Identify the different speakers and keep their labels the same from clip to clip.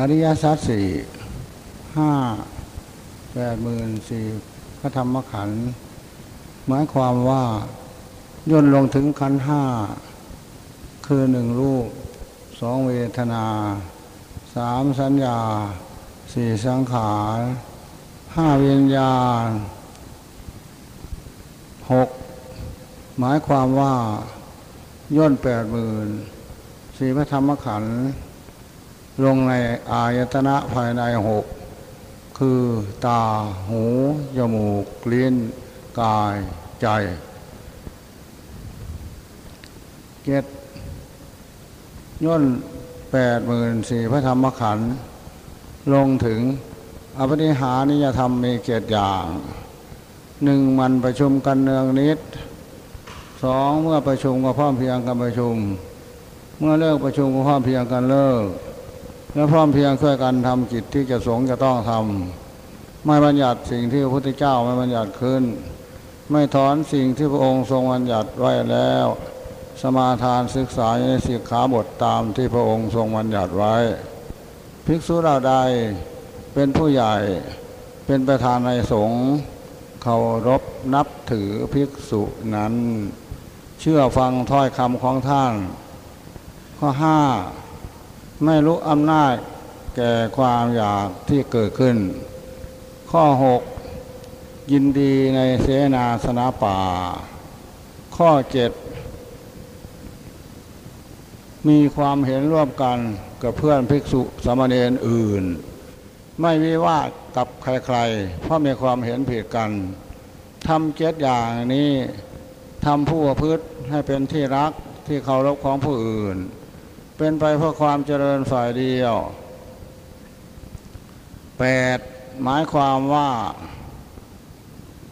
Speaker 1: อริยสัจสี่ห้าแปดหมื่นสี่พระธรรมขันธ์หมายความว่าย่นลงถึงขันห้าคือหนึ่งรูปสองเวทนาสามสัญญาสี่สังขารห้าวิญญาณหกหมายความว่าย่นแปดหมื่นสี่พระธรรมขันธ์ ลงในอายตนะภายในหกคือตาหูจมูกลิ้นกายใจเกตย่นแปดหมื่นสี่พระธรรมขันธ์ลงถึงอภินิหานิยธรรมมีเกียรติอย่างหนึ่งมันประชุมกันเนืองนิดสองเมื่อประชุมก็พร้อมเพียงกันประชุม เมื่อเลิกประชุมก็พร้อมเพียงกันเลิก และพร้อมเพียงช่วยกันทำกิจที่จะสงจะต้องทำไม่บัญญัติสิ่งที่พระพุทธเจ้าไม่บัญญัติขึ้น ไม่ถอนสิ่งที่พระองค์ทรงบัญญัติไว้แล้ว สมาทานศึกษาในสิกขาบทตามที่พระองค์ทรงบัญญัติไว้ ภิกษุเราใดเป็นผู้ใหญ่เป็นประธานในสงฆ์เคารพนับถือภิกษุนั้น เชื่อฟังถ้อยคำของท่าน ข้อห้า ไม่รู้อำนาจแก่ความอยากที่เกิดขึ้น ข้อหกยินดีในเสนาสนะป่า ข้อเจ็ดมีความเห็นร่วมกันกับเพื่อนภิกษุสามเณรอื่น ไม่วิวาทกับใครๆ เพราะมีความเห็นผิดกันทำเจ็ดอย่างนี้ทำผู้ประพืชให้เป็นที่รักที่เคารพของผู้อื่น เป็นไปเพื่อความเจริญฝ่ายเดียวแปดหมายความว่า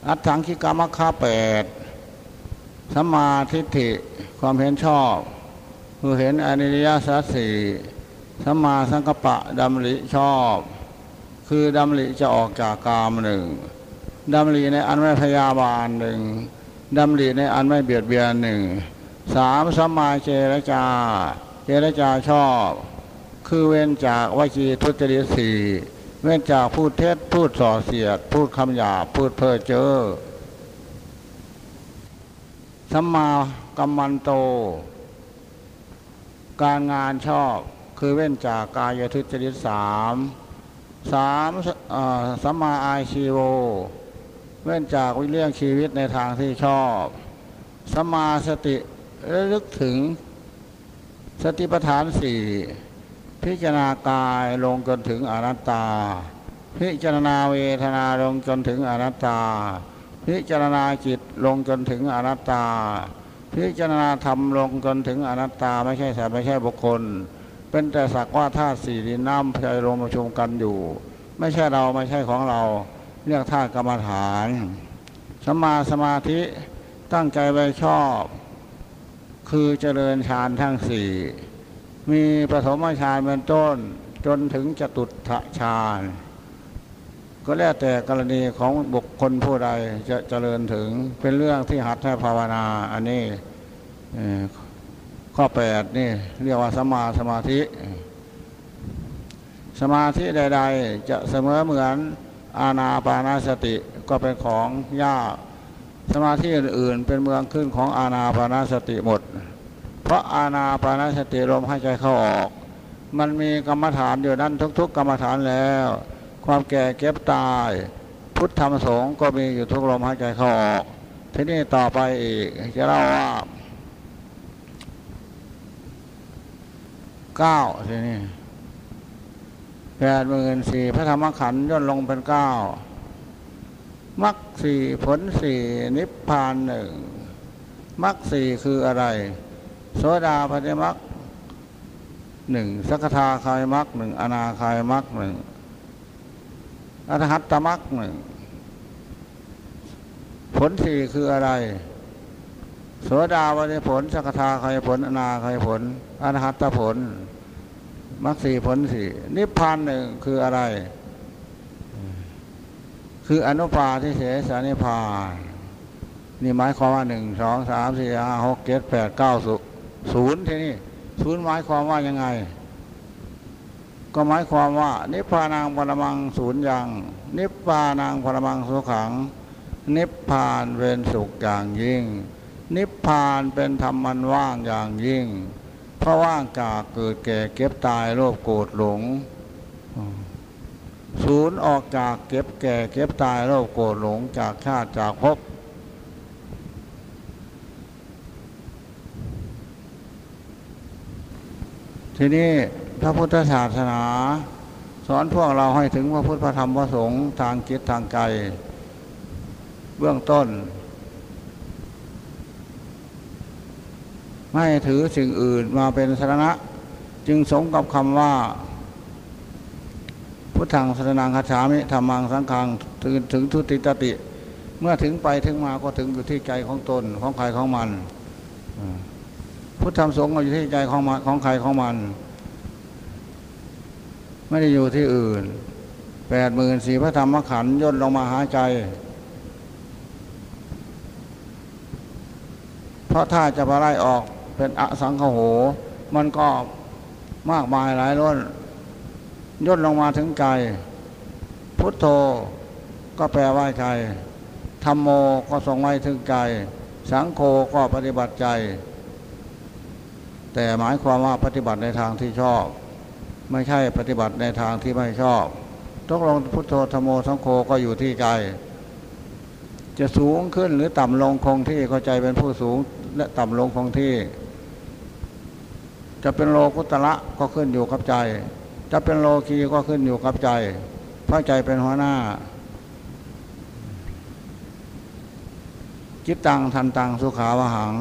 Speaker 1: อัตถังคิกรรมค่าแปดสัมมาทิฏฐิความเห็นชอบ คือเห็นอนิยสัสสีสัมมาสังกปะดำริชอบ คือดำริจะออกจากกามหนึ่งดำริในอันไม่พยาบาลหนึ่งดำริในอันไม่เบียดเบียนหนึ่งสามสัมมาเจรจา เจรจาชอบ คือเว้นจากวจีทุจริตสี่เว้นจากพูดเท็จพูดส่อเสียด พูดคำหยาพูดเพ้อเจ้อสัมมากัมมันโต การงานชอบคือเว้นจากกายทุจริตสามสามสัมมาอาชีโว เว้นจากวิเลี่ยงชีวิตในทางที่ชอบสัมาสติระลึกถึง สติปัฏฐานสี่พิจารณากายลงจนถึงอนัตตา พิจารณาเวทนาลงจนถึงอนัตตา พิจารณาจิตลงจนถึงอนัตตา พิจารณาธรรมลงจนถึงอนัตตา ไม่ใช่สัตว์ไม่ใช่บุคคล เป็นแต่สักว่าธาตุสี่ดินน้ำใจลมประชุมกันอยู่ ไม่ใช่เราไม่ใช่ของเราเรียกธาตุกรรมฐานสมาสมาธิตั้งใจไว้ชอบ คือเจริญฌานทั้งสี่ มีปฐมฌานเป็นต้นจนถึงจตุตะฌานก็แล้วแต่กรณีของบุคคลผู้ใดจะเจริญถึงเป็นเรื่องที่หัดให้ภาวนา อันนี้ข้อแปดนี่เรียกว่าสมาสมาธิ สมาธิใด ๆ จะเสมอเหมือนอาณาปานาสติก็เป็นของยาก สมาธิอื่น ๆ เป็นเมืองขึ้นของอาณาปานาสติหมด เพราะอาณาปานาสติลมหายใจเข้าออก มันมีกรรมฐานอยู่นั้นทุก ๆ กรรมฐานแล้ว ความแก่เก็บตาย พุทธธรรมสงฆ์ก็มีอยู่ทุกลมหายใจเข้าออก ทีนี้ต่อไปอีกจะเล่าว่าเก้าทีนี้แปดหมื่นสี่พระธรรมขันธ์ย่นลงเป็นเก้า มรรคสี่ผลสี่นิพพานหนึ่งมรรคสี่คืออะไร โสดาปฏิมรรคหนึ่งสักทาคายมรรคหนึ่งอนาคายมรรคหนึ่งอรหัตตมรรคหนึ่งผลสี่คืออะไร โสดาปฏิผลสักทาคายผล อนาคายผลอรหัตตผลมรรคสี่ผลสี่นิพพานหนึ่งคืออะไร คืออนุปาทิเสสนิพาน นี่หมายความว่าหนึ่งสองสามสี่ห้าหกเจ็ดแปดเก้าศูนย์ที่นี่ศูนย์หมายความว่ายังไง ก็หมายความว่า นิพพานังปรมังศูนย์ยัง นิพพานังปรมังสุขัง นิพพานเป็นสุขอย่างยิ่ง นิพพานเป็นธรรมมันว่างอย่างยิ่ง เพราะว่างจากเกิดแก่เก็บตายโลภโกรธหลง ศูนย์ออกจากเก็บแก่เก็บตายโลภโกรธหลงจากชาติจากภพทีนี้พระพุทธศาสนา สอนพวกเราให้ถึงพระพุทธธรรมพระสงฆ์ทางจิตทางใจเบื้องต้น ไม่ถือสิ่งอื่นมาเป็นสาระจึงสมกับคำว่า พุทธังสรนังคาฉามิธรรมังสังฆังถึงถึงทุติตติ เมื่อถึงไปถึงมาก็ถึงอยู่ที่ใจของตนของใครของมันพุทธธรรมสงฆ์อยู่ที่ใจของมันของใครของมัน ไม่ได้อยู่ที่อื่นแปดหมื่นสี่พระธรรมขันธ์ย่นลงมาหาใจ เพราะถ้าจะไปไล่ออกเป็นอสังขโห มันก็มากมายหลายล้น ย่นลงมาถึงใจพุทโธก็แปลว่าใจธรรมโมก็ทรงไว้ถึงใจสังโฆก็ปฏิบัติใจ แต่หมายความว่าปฏิบัติในทางที่ชอบ ไม่ใช่ปฏิบัติในทางที่ไม่ชอบตกลงพุทโธธรรมโมสังโฆก็อยู่ที่ใจจะสูงขึ้นหรือต่ำลงคงที่ก็ใจเป็นผู้สูงและต่ำลงคงที่ จะเป็นโลกุตระก็ขึ้นอยู่กับใจ จะเป็นโลกีก็ขึ้นอยู่กับใจเพราะใจเป็นหัวหน้า จิตตังทันตังสุขาวหัง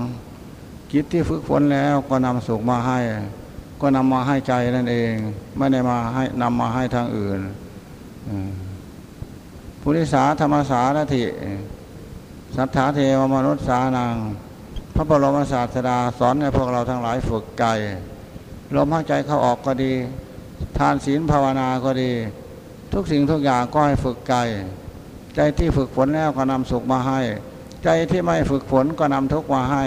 Speaker 1: จิตที่ฝึกฝนแล้วก็นำสุขมาให้ ก็นำมาให้ใจนั่นเอง ไม่ได้มาให้นำมาให้ทางอื่นพุทธิสาธรรมสารถิสัทธาเทวมนุษย์สานังพระบรมศาสดาสอนให้พวกเราทั้งหลายฝึกใจลมหายใจเข้าออกก็ดี ทานศีลภาวนาก็ดี ทุกสิ่งทุกอย่างก็ให้ฝึกใจใจที่ฝึกฝนแล้วก็นำสุขมาให้ ใจที่ไม่ฝึกฝนก็นำทุกข์มาให้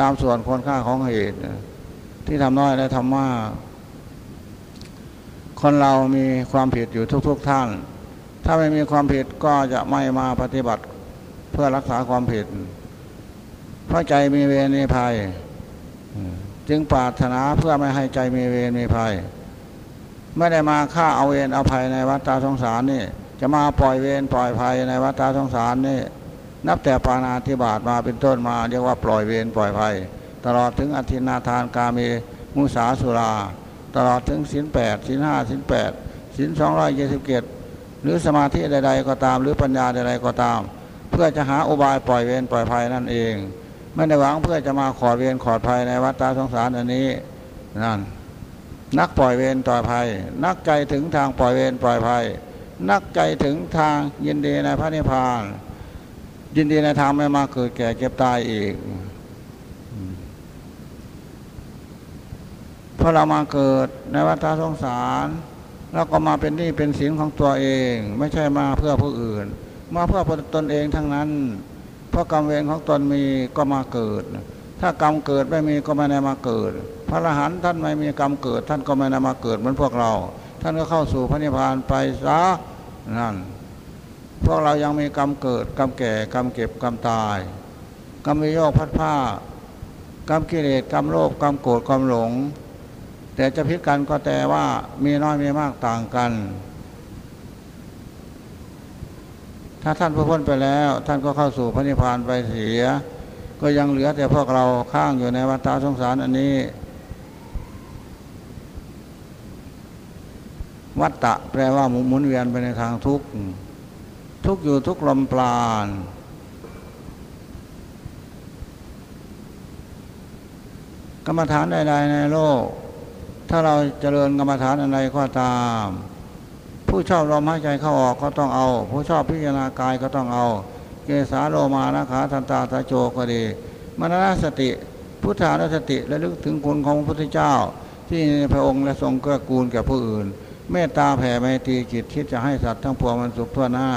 Speaker 1: ตามส่วนคนค่าของเหตุ ที่ทำน้อยและทำมากคนเรามีความผิดอยู่ทุกๆทท่าน ถ้าไม่มีความผิดก็จะไม่มาปฏิบัติเพื่อรักษาความผิด เพราะใจมีเวรมีภัย จึงปรารถนาเพื่อไม่ให้ใจมีเวรมีภัย ไม่ได้มาฆ่าเอาเวรเอาภัยในวัฏฏะสงสารนี่ จะมาปล่อยเวรปล่อยภัยในวัฏฏะสงสารนี่ นับแต่ปานาธิบาตมาเป็นต้นมาเรียกว่าปล่อยเวรปล่อยภัย ตลอดถึงอธินาทานกาเมมุสาสุรา ตลอดถึงสินแปดสินห้าสินแปดสินสองร้อยยี่สิบเกตหรือสมาธิใด ๆ ก็ตาม หรือปัญญาใดๆก็ตาม เพื่อจะหาอุบายปล่อยเวรปล่อยภัยนั่นเอง ไม่ได้หวังเพื่อจะมาขอเวรขอภัยในวัฏฏะสงสารอันนี้นั่น นักปล่อยเวรปล่อยภัย นักใจถึงทางปล่อยเวรปล่อยภัย นักใจถึงทางยินดีในพระนิพพาน ยินดีในธรรมไม่มาเกิดแก่เก็บตายอีกพราะเรามาเกิดในวัฏสงสารแล้วก็มาเป็นนี่เป็นศีลของตัวเอง ไม่ใช่มาเพื่อผู้อื่น มาเพื่อตนเองทั้งนั้น เพราะกรรมเวรของตนมีก็มาเกิด ถ้ากรรมเกิดไม่มีก็ไม่ได้มาเกิด พระอรหันต์ท่านไม่มีกรรมเกิด ท่านก็ไม่ได้มาเกิดเหมือนพวกเรา ท่านก็เข้าสู่พระนิพพานไปซะนั่นพวกเรายังมีกรรมเกิดกรรมแก่กรรมเก็บกรรมตายกรรมวิโยคพัดผ้ากรรมกิเลสกรรมโลภกรรมโกรธกรรมหลง แต่จะพิกันก็แต่ว่ามีน้อยมีมากต่างกัน ถ้าท่านพ้นไปแล้ว ท่านก็เข้าสู่พระนิพพานไปเสีย ก็ยังเหลือแต่พวกเราข้างอยู่ในวัฏสงสารอันนี้ วัตตะแปลว่าหมุนเวียนไปในทางทุกข์ทุกอยู่ทุกลมปราณกรรมฐานใดๆในโลก ถ้าเราเจริญกรรมฐานอะไรก็ตาม ผู้ชอบลมหายใจเข้าออกก็ต้องเอา ผู้ชอบพิจารณากายก็ต้องเอา เกสาโลมานะขาทันตาตาโจก็ดีมรณสติ พุทธานุสติและลึกถึงคุณของพระพุทธเจ้า ที่พระองค์และทรงเกื้อกูลแก่ผู้อื่น เมตตาแผ่ไมตรีจิตคิดจะให้สัตว์ทั้งปวงมันสุขทั่วหน้า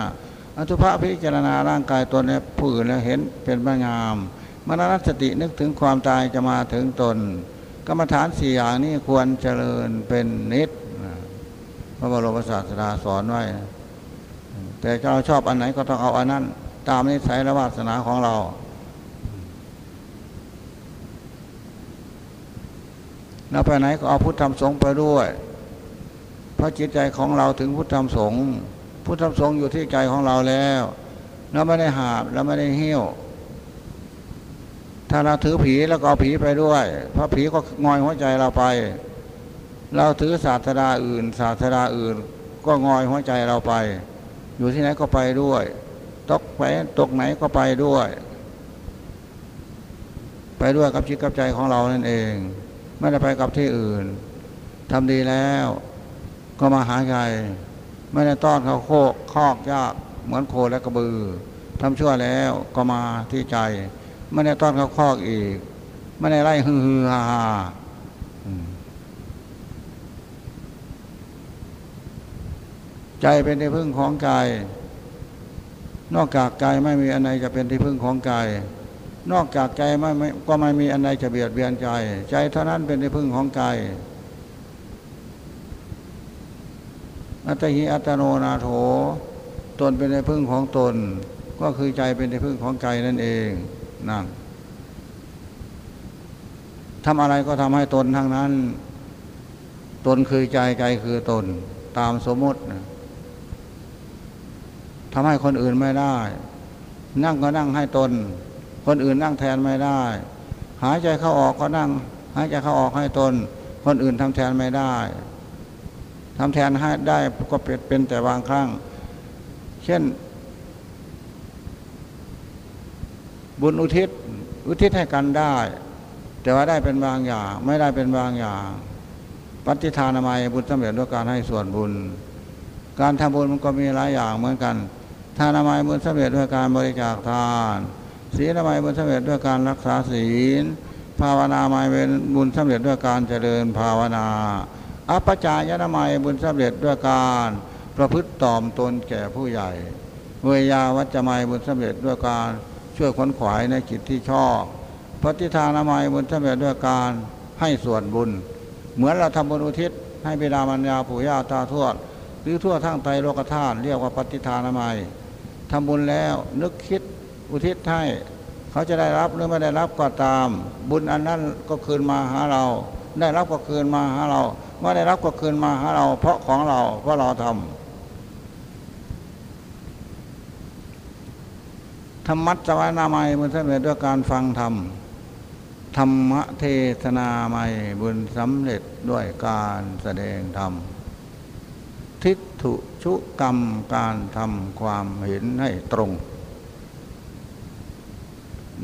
Speaker 1: อสุภะพิจารณาร่างกายตนในผู้อื่นแล้วเห็นเป็นพระงาม มรณสตินึกถึงความตายจะมาถึงตน กรรมฐานสี่อย่างนี้ควรเจริญเป็นนิดพระบรมศาสดาสอนไว้ แต่เราชอบอันไหนก็ต้องเอาอันนั้น ตามนิสัยและวาสนาของเราเราไปไหนก็เอาพุทธธรรมสงฆ์ไปด้วยเพราะจิตใจของเราถึงพุทธธรรมสงฆ์พุทธธรรมสงฆ์อยู่ที่ใจของเราแล้วเราไม่ได้หาบเราไม่ได้เหี้ยว ถ้าเราถือผีแล้วก็เอาผีไปด้วยเพราะผีก็งอยหัวใจเราไป เราถือศาสดาอื่น ศาสดาอื่น ก็งอยหัวใจเราไป อยู่ที่ไหนก็ไปด้วย ตกไปตกไหนก็ไปด้วย ไปด้วยกับจิตกับใจของเรานั่นเอง ไม่ได้ไปกับที่อื่นทำดีแล้ว ก็มาหาใจไม่ได้ต้อนเขาโคกคอกยากเหมือนโคและกระบือทำชั่วแล้วก็มาที่ใจ ไม่ได้ต้อนเขาคอกอีก ไม่ได้ไล่ฮือฮือฮาฮาใจเป็นที่พึ่งของใจ นอกจากใจไม่มีอันใดจะเป็นที่พึ่งของใจนอกจากใจไม่ก็ไม่มีอันใดจะเบียดเบียนใจ ใจเท่านั้นเป็นที่พึ่งของใจอัตหิอัตโนนาโถ ตนเป็นในพึ่งของตน ก็คือใจเป็นในพึ่งของใจนั่นเองนั่นทำอะไรก็ทำให้ตนทั้งนั้น ตนคือใจใจคือตน ตามสมมติ ทำให้คนอื่นไม่ได้ นั่งก็นั่งให้ตน คนอื่นนั่งแทนไม่ได้ หายใจเข้าออกก็นั่ง หายใจเข้าออกให้ตน คนอื่นทำแทนไม่ได้ทำแทนให้ได้ก็เป็นแต่บางครั้ง เช่น บุญอุทิศ อุทิศให้กันได้ แต่ว่าได้เป็นบางอย่าง ไม่ได้เป็นบางอย่างปฏิทานามัยบุญสำเร็จด้วยการให้ส่วนบุญ การทำบุญมันก็มีหลายอย่างเหมือนกัน ทานามัยบุญสำเร็จด้วยการบริจาคทาน ศีลามัยบุญสำเร็จด้วยการรักษาศีล ภาวนาไมยเป็นบุญสำเร็จด้วยการเจริญภาวนา อัปจายนามัยบุญสำเร็จด้วยการประพฤติตอมตนแก่ผู้ใหญ่ เวยาวัจจะไมัยบุญสำเร็จด้วยการช่วยขนขวายในจิตที่ชอบปฏิทานามัยบุญสำเร็จด้วยการให้ส่วนบุญ เหมือนเราทำบุญอุทิศ ให้บิดามารยาปู่ย่าตาทวด หรือทั่วทั้งไตโลกธาตุเรียกว่าปฏิทานามัย ทำบุญแล้ว นึกคิดอุทิศให้เขาจะได้รับหรือไม่ได้รับก็ตาม บุญอันนั้นก็คืนมาหาเรา ได้รับก็คืนมาหาเราเมื่อได้รับก็คืนมาหาเรา เพราะของเราเพราะเราทำธรรมัสวานามัยบุญสำเร็จด้วยการฟังธรรมธรรมเทศนาไมยบุญสำเร็จด้วยการแสดงธรรม ทิฏฐุชุกรรมการทำความเห็นให้ตรง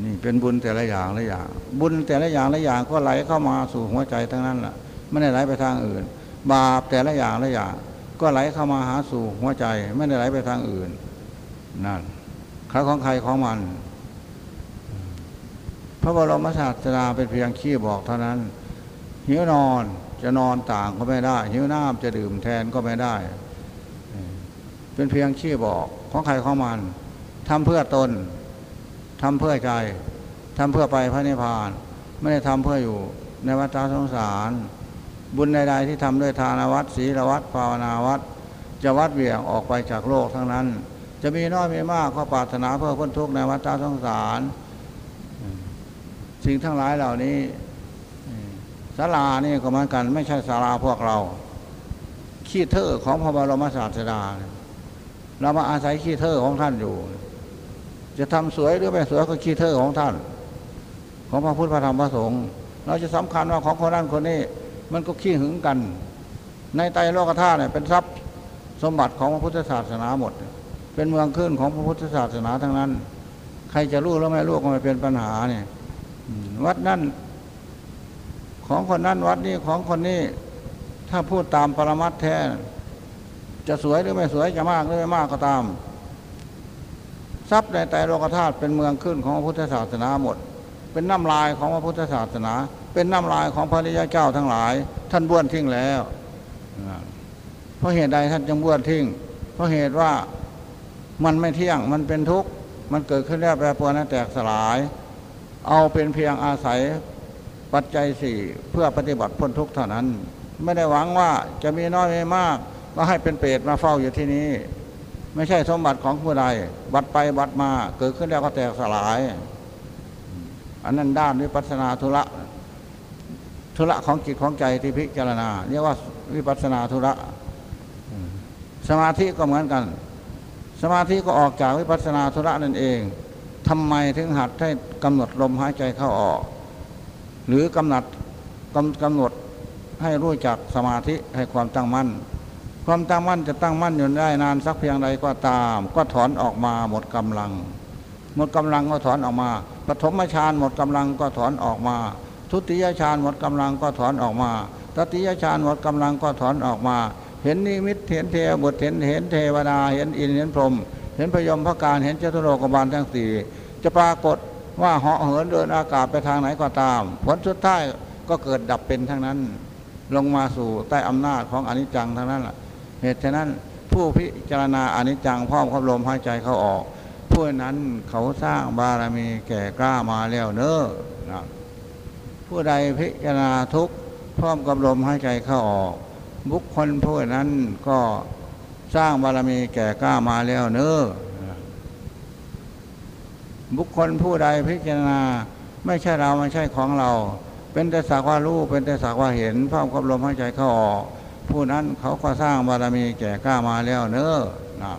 Speaker 1: นี่เป็นบุญแต่ละอย่างละอย่าง บุญแต่ละอย่างละอย่างก็ไหลเข้ามาสู่หัวใจทั้งนั้นแหละไม่ได้ไหลไปทางอื่น บาปแต่ละอย่างละอย่างก็ไหลเข้ามาหาสู่หัวใจ ไม่ได้ไหลไปทางอื่นนั่นใครของใครของมัน พระบรมศาสดาเป็นเพียงขี้บอกเท่านั้นหิวนอน จะนอนต่างก็ไม่ได้หิวน้ำจะดื่มแทนก็ไม่ได้ เป็นเพียงขี้บอกของใครของมันทำเพื่อตนทำเพื่อใจทำเพื่อไปพระนิพพาน ไม่ได้ทำเพื่ออยู่ในวัฏสงสาร บุญใดๆที่ทำด้วยทานวัดศีลวัดภาวนาวัดจะวัดเบี่ยงออกไปจากโลกทั้งนั้น จะมีน้อยมีมากก็ปรารถนาเพื่อพ้นทุกข์ในวัฏสงสาร สิ่งทั้งหลายเหล่านี้ ศาลานี่ก็เหมือนกัน ไม่ใช่ศาลาพวกเรา ขี้เถอของพระบรมศาสดา เรามาอาศัยขี้เถอของท่านอยู่ จะทำสวยหรือไม่สวยก็ขี้เถอของท่าน ของพระพุทธพระธรรมพระสงฆ์เราจะสำคัญว่าของคนนั้นคนนี้ มันก็ขี้หึงกัน ในไตรโลกธาตุเนี่ยเป็นทรัพย์สมบัติของพระพุทธศาสนาหมด เป็นเมืองขึ้นของพระพุทธศาสนาทั้งนั้น ใครจะรู้แล้วไม่รู้ก็ไม่เป็นปัญหาเนี่ยวัดนั่น ของคนนั้นวัดนี้ของคนนี้ ถ้าพูดตามปรมัตแท้ จะสวยหรือไม่สวยจะมากหรือไม่มากก็ตาม ทรัพย์ในไตรโลกธาตุเป็นเมืองขึ้นของพระพุทธศาสนาหมด เป็นน้ำลายของพระพุทธศาสนา เป็นน้ำลายของพระริยเจ้าทั้งหลาย ท่านบ้วนทิ้งแล้วเพราะเหตุใดท่านจึงบ้วนทิ้ง เพราะเหตุว่ามันไม่เที่ยงมันเป็นทุกข์มันเกิดขึ้นแล้วแปรปรวนแตกสลาย เอาเป็นเพียงอาศัย ปัจจัยสี่เพื่อปฏิบัติพ้นทุกข์เท่านั้น ไม่ได้หวังว่าจะมีน้อยไม่มากก็ให้เป็นเปรตมาเฝ้าอยู่ที่นี้ ไม่ใช่สมบัติของผู้ใดบัดไปบัดมาเกิดขึ้นแล้วก็แตกสลาย อันนั้นด้านวิปัสนาธุระธุระของจิตของใจที่พิจารณาเรียกว่าวิปัสนาธุระ สมาธิก็เหมือนกัน สมาธิก็ออกจากวิปัสสนาธุระนั่นเองทำไมถึงหัดให้กำหนดลมหายใจเข้าออก หรือกำหนดกำกำหนดให้รู้จักสมาธิให้ความตั้งมั่น ความตั้งมั่นจะตั้งมั่นอยู่ได้นานสักเพียงใดก็ตาม ก็ถอนออกมาหมดกำลัง หมดกำลังก็ถอนออกมาปฐมฌานหมดกำลังก็ถอนออกมา ทุติยฌานหมดกำลังก็ถอนออกมาตติยฌานหมดกำลังก็ถอนออกมา เห็นนิมิตเห็นเทวบุตรเห็นเห็นเทวดาเห็นอินเห็นพรหมเห็นพยมพระการเห็นเจตุโลกบาลทั้งสี่จะปรากฏ ว่าเหาะเหินเดินอากาศไปทางไหนก็ตาม ผลสุดท้ายก็เกิดดับเป็นทั้งนั้น ลงมาสู่ใต้อำนาจของอนิจจังทั้งนั้นแหละเหตุฉะนั้นผู้พิจารณาอนิจจังพร้อมกับลมหายใจเขาออกผู้นั้นเขาสร้างบารมีแก่กล้ามาแล้วเนอ้อนะผู้ใดพิจารณาทุกพร้อมกับลมหายใจเข้าออก บุคคลผู้นั้นก็สร้างบารมีแก่กล้ามาแล้วเนอ้อ บุคคลผู้ใดพิจารณา ไม่ใช่เราไม่ใช่ของเรา เป็นแต่สักว่ารู้เป็นแต่สักว่าเห็นพร้อมกับลมหายใจเข้าออก ผู้นั้นเขาก็สร้างบารมีแก่กล้ามาแล้วเนอ้อนะ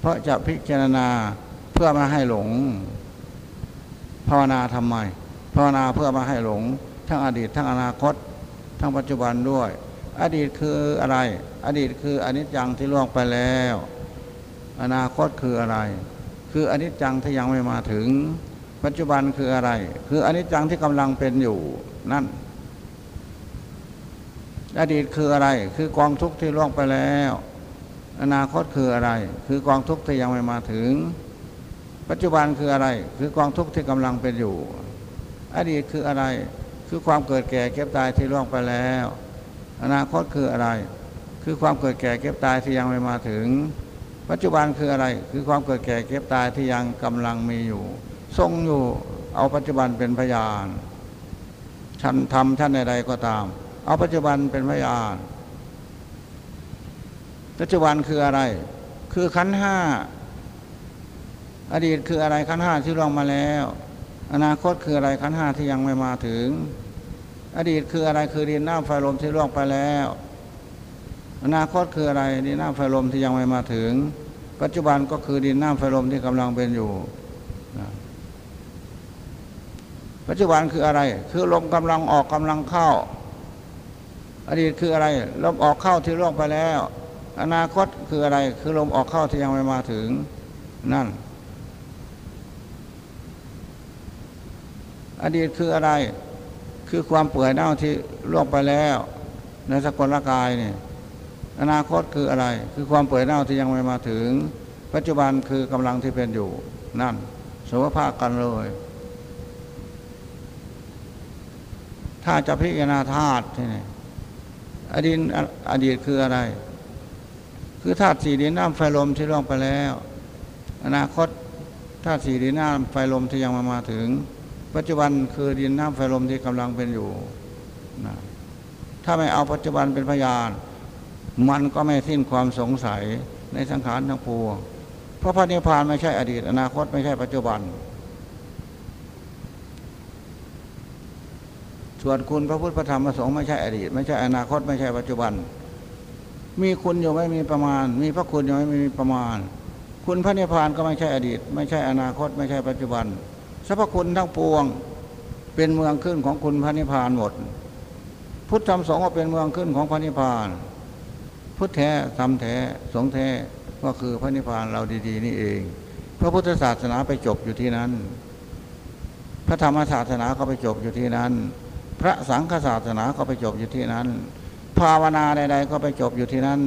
Speaker 1: เพราะจะพิจารณาเพื่อมาให้หลง ภาวนาทำไม ภาวนาเพื่อมาให้หลง ทั้งอดีตทั้งอนาคต ทั้งปัจจุบันด้วย อดีตคืออะไร อดีตคืออนิจจังที่ล่วงไปแล้ว อนาคตคืออะไร คืออนิจจังที่ยังไม่มาถึง ปัจจุบันคืออะไร คืออนิจจังที่กำลังเป็นอยู่นั่น อดีตคืออะไร คือกองทุกข์ที่ล่วงไปแล้ว อนาคตคืออะไร คือกองทุกข์ที่ยังไม่มาถึง ปัจจุบันคืออะไร คือกองทุกข์ที่กำลังเป็นอยู่ อดีตคืออะไร คือความเกิดแก่เก็บตายที่ล่วงไปแล้ว อนาคตคืออะไร คือความเกิดแก่เก็บตายที่ยังไม่มาถึง ปัจจุบันคืออะไรคือความเกิดแก่เก็บตายที่ยังกำลังมีอยู่ ทรงอยู่เอาปัจจุบันเป็นพยานฉันทำท่านใดๆก็ตาม เอาปัจจุบันเป็นพยานปัจจุบันคืออะไร คือขันห้าอดีตคืออะไรขันห้าที่ล่วงมาแล้ว อนาคตคืออะไรขันห้าที่ยังไม่มาถึง อดีตคืออะไรคือดินน้ำไฟลมที่ล่วงไปแล้ว อนาคตคืออะไรดินน้ำไฟลมที่ยังไม่มาถึง ปัจจุบันก็คือดินน้ำไฟลมที่กำลังเป็นอยู่ ปัจจุบันคืออะไร คือลมกำลังออกกำลังเข้า อดีตคืออะไร ลมออกเข้าที่ล่วงไปแล้ว อนาคตคืออะไร คือลมออกเข้าที่ยังไม่มาถึง นั่น อดีตคืออะไร คือความเปื่อยเน่าที่ล่วงไปแล้ว ในสกลร่างกายเนี่ย อนาคตคืออะไร คือความเปื่อยเน่าที่ยังไม่มาถึง ปัจจุบันคือกำลังที่เป็นอยู่นั่นสมภาคกันเลย ถ้าจะพิจารณาธาตุที่นี่อดีตอดีตคืออะไร คือธาตุสี่ดินน้ำไฟลมที่ล่วงไปแล้ว อนาคตธาตุสี่ดินน้ำไฟลมที่ยังมามาถึง ปัจจุบันคือดินน้ำไฟลมที่กำลังเป็นอยู่นะถ้าไม่เอาปัจจุบันเป็นพยาน มันก็ไม่สิ้นความสงสัยในสังขารทั้งปวงเพราะพระนิพพานไม่ใช่อดีต อนาคตไม่ใช่ปัจจุบัน ส่วนคุณพระพุทธพระธรรมพระสงฆ์ไม่ใช่อดีต ไม่ใช่อนาคตไม่ใช่ปัจจุบัน มีคุณอยู่ไม่มีประมาณ มีพระคุณอยู่ไม่มีประมาณ คุณพระนิพพานก็ไม่ใช่อดีต ไม่ใช่อนาคต ไม่ใช่ปัจจุบันสรรพคุณทั้งปวงเป็นเมืองขึ้นของคุณพระนิพพานหมด พุทธธรรมสงฆ์ก็เป็นเมืองขึ้นของพระนิพพาน พุทธแท้ธรรมแท้สงแท้ก็คือพระนิพพานเราดี ๆ นี่เอง พระพุทธศาสนาไปจบอยู่ที่นั้น พระธรรมศาสนาก็ไปจบอยู่ที่นั้น พระสังฆศาสนาก็ไปจบอยู่ที่นั้น ภาวนาใดๆก็ไปจบอยู่ที่นั้น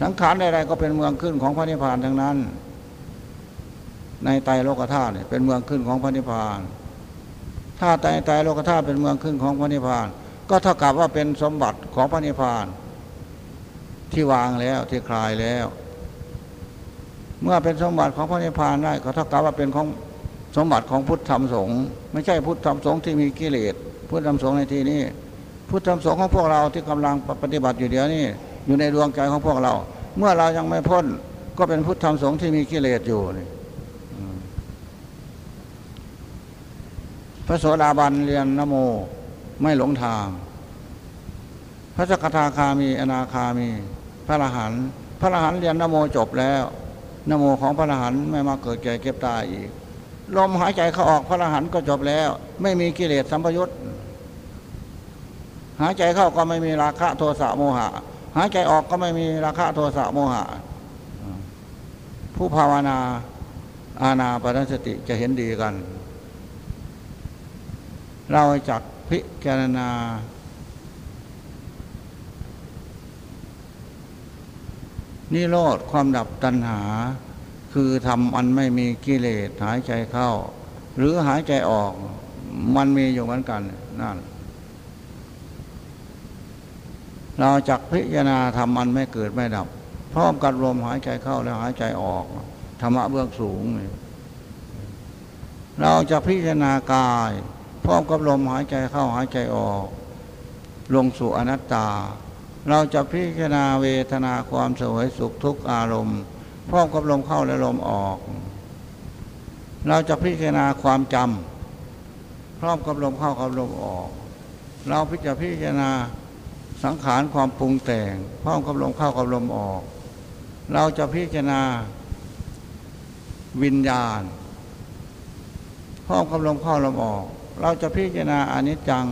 Speaker 1: สังขารใดๆก็เป็นเมืองขึ้นของพระนิพพานทั้งนั้น ในไตรโลกธาตุเป็นเมืองขึ้นของพระนิพพานถ้าไตไตรโลกธาตุเป็นเมืองขึ้นของพระนิพพาน ก็เท่ากับว่าเป็นสมบัติของพระนิพพาน ที่วางแล้วที่คลายแล้ว เมื่อเป็นสมบัติของพระนิพพานได้ก็เท่ากับว่าเป็นของสมบัติของพุทธธรรมสงฆ์ไม่ใช่พุทธธรรมสงฆ์ที่มีกิเลสพุทธธรรมสงฆ์ในที่นี้พุทธธรรมสงฆ์ของพวกเราที่กำลังปฏิบัติอยู่เดี๋ยวนี้อยู่ในดวงใจของพวกเรา เมื่อเรายังไม่พ้น ก็เป็นพุทธธรรมสงฆ์ที่มีกิเลสอยู่นี่พระโสดาบันเรียนนโม ไม่หลงทาง พระสกทาคามีอนาคามี พระอรหันต์พระอรหันต์เรียนนโมจบแล้วนโมของพระอรหันต์ไม่มาเกิดแก่เก็บตายอีก ลมหายใจเข้าออกพระอรหันต์ก็จบแล้ว ไม่มีกิเลสสัมปยุตหายใจเข้าก็ไม่มีราคะโทสะโมหะ หายใจออกก็ไม่มีราคะโทสะโมหะ ผู้ภาวนาอาณาปณสติจะเห็นดีกัน เราจัก พิจารณา นิโรธความดับตัณหา คือทำอันไม่มีกิเลสหายใจเข้า หรือหายใจออก มันมีอยู่เหมือนกันนั่นเราจักพิจารณาทำมันไม่เกิดไม่ดับ พร้อมกันลมหายใจเข้าแล้วหายใจออกธรรมะเบื้องสูง เราจะพิจารณากาย พร้อมกับลมหายใจเข้าหายใจออก ลงสู่อนัตตา เราจะพิจารณาเวทนาความสวยสุขทุกข์อารมณ์ พร้อมกับลมเข้าและลมออก เราจะพิจารณาความจำพร้อมกับลมเข้ากับลมออก เราพิจารพิจารณาสังขารความปรุงแต่ง พร้อมกับลมเข้ากับลมออก เราจะพิจารณาวิญญาณพร้อมกับลมเข้าลมออก เราจะพิจารณาอนิจจัง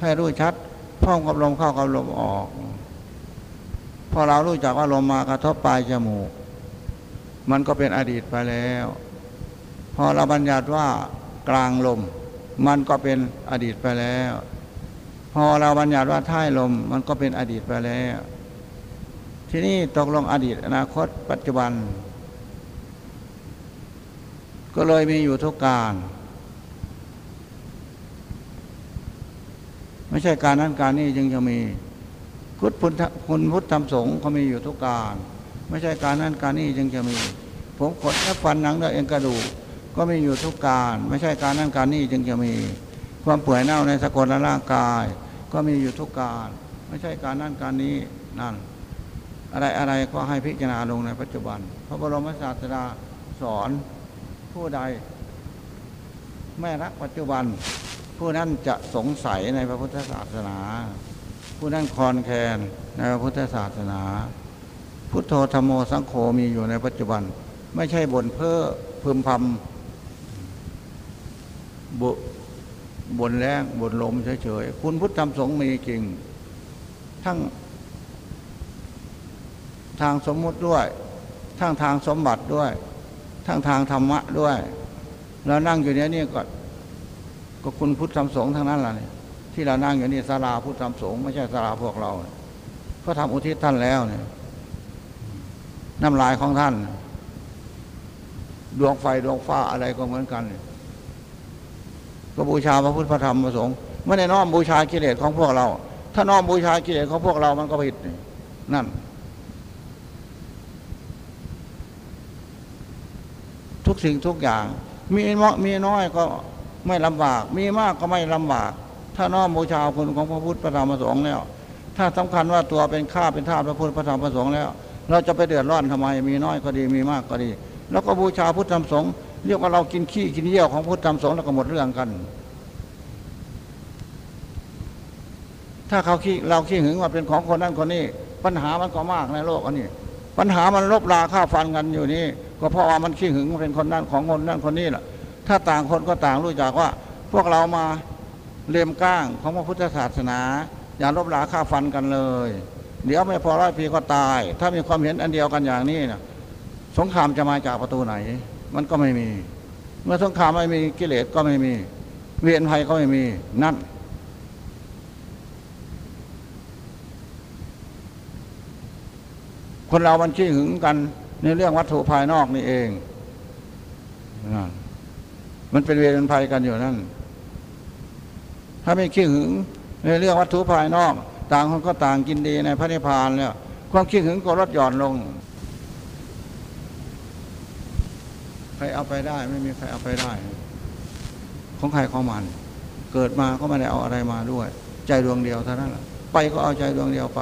Speaker 1: ให้รู้ชัดพร้อมกับลมเข้ากับลมออก พอเรารู้จักว่าลมมากระทบปลายจมูก มันก็เป็นอดีตไปแล้ว พอเราบัญญัติว่ากลางลม มันก็เป็นอดีตไปแล้ว พอเราบัญญัติว่าท้ายลม มันก็เป็นอดีตไปแล้ว ที่นี่ตกลงอดีตอนาคตปัจจุบัน ก็เลยมีอยู่ทุกการ ไม่ใช่การนั้นการนี้จึงจะมีคุณพุทธคุณพุทธธรรมสงฆ์เขามีอยู่ทุกการ ไม่ใช่การนั้นการนี้จึงจะมี ผมขดและฟันหนังเนื้อเอ็นกระดูกก็มีอยู่ทุกการ ไม่ใช่การนั้นการนี้จึงจะมี ความเปื่อยเน่าในสกลร่างกาย ก็มีอยู่ทุกการ ไม่ใช่การนั้นการนี้นั่น อะไรอะไรก็ให้พิจารณาลงในปัจจุบัน พระบรมศาสดาสอนผู้ใด ไม่รักปัจจุบัน ผู้นั้นจะสงสัยในพระพุทธศาสนา ผู้นั้นคลอนแคนในพระพุทธศาสนา พุทโธธรรมโมสังโฆมีอยู่ในปัจจุบัน ไม่ใช่บ่นเพ้อพึมพำบบนแรงบนลมเฉยๆ คุณพุทธธรรมสงฆ์มีจริง ทั้ง ทางสมมุติด้วย ทั้งทางสมบัติด้วย ทั้งทางธรรมะด้วย เรานั่งอยู่เนี้ยนี่ก็ ก็คุณพุทธธรรมสงฆ์ทั้งนั้นแหละเนี่ยที่เรานั่งอยู่นี่ศาลาพุทธธรรมสงฆ์ไม่ใช่ศาลาพวกเราเขาทำอุทิศท่านแล้วเนี่ยน้ำลายของท่าน ดวงไฟดวงฟ้าอะไรก็เหมือนกันเนี่ยก็บูชาพระพุทธพระธรรมพระสงฆ์ไม่ได้น้อมบูชากิเลสของพวกเรา ถ้าน้อมบูชากิเลสของพวกเรามันก็ผิดนั่น ทุกสิ่งทุกอย่าง มีมีน้อยก็ ไม่ลำบาก มีมากก็ไม่ลำบาก ถ้าน้อมบูชาคุณของพระพุทธพระธรรมพระสงฆ์แล้ว ถ้าสำคัญว่าตัวเป็นข้าเป็นท่าพระพุทธพระธรรมพระสงฆ์แล้ว เราจะไปเดือดร้อนทำไม มีน้อยก็ดีมีมากก็ดี แล้วก็บูชาพุทธธรรมสงฆ์เรียกว่าเรากินขี้กินเยี่ยวของพุทธธรรมสงฆ์แล้วก็หมดเรื่องกัน ถ้าเขาขี้เราขี้หึงว่าเป็นของคนนั้นคนนี้ ปัญหามันก็มากในโลกอันนี้ ปัญหามันลบลาฆ่าฟันกันอยู่นี่ก็เพราะว่ามันขี้หึงเป็นคนนั้นของคนนั้นคนนี้แหละ ถ้าต่างคนก็ต่างรู้จักว่า พวกเรามาเลียมก้างของพระพุทธศาสนา อย่าลบลาฆ่าฟันกันเลย เดี๋ยวไม่พอร้อยปีก็ตาย ถ้ามีความเห็นอันเดียวกันอย่างนี้นะสงครามจะมาจากประตูไหน มันก็ไม่มี เมื่อสงครามไม่มีกิเลสก็ไม่มี เวียนภัยก็ไม่มีนั่นคนเรามันขี้หึงกันในเรื่องวัตถุภายนอกนี่เองนั่น มันเป็นเวรเป็นภัยกันอยู่นั่น ถ้าไม่ขี้หึงในเรื่องวัตถุภายนอก ต่างคนก็ต่างกินดีในพระนิพพานแล้วความขี้หึงก็ลดหย่อนลง ใครเอาไปได้ ไม่มีใครเอาไปได้ ของใครของมัน เกิดมาก็ไม่ได้เอาอะไรมาด้วย ใจดวงเดียวเท่านั้นแหละไปก็เอาใจดวงเดียวไป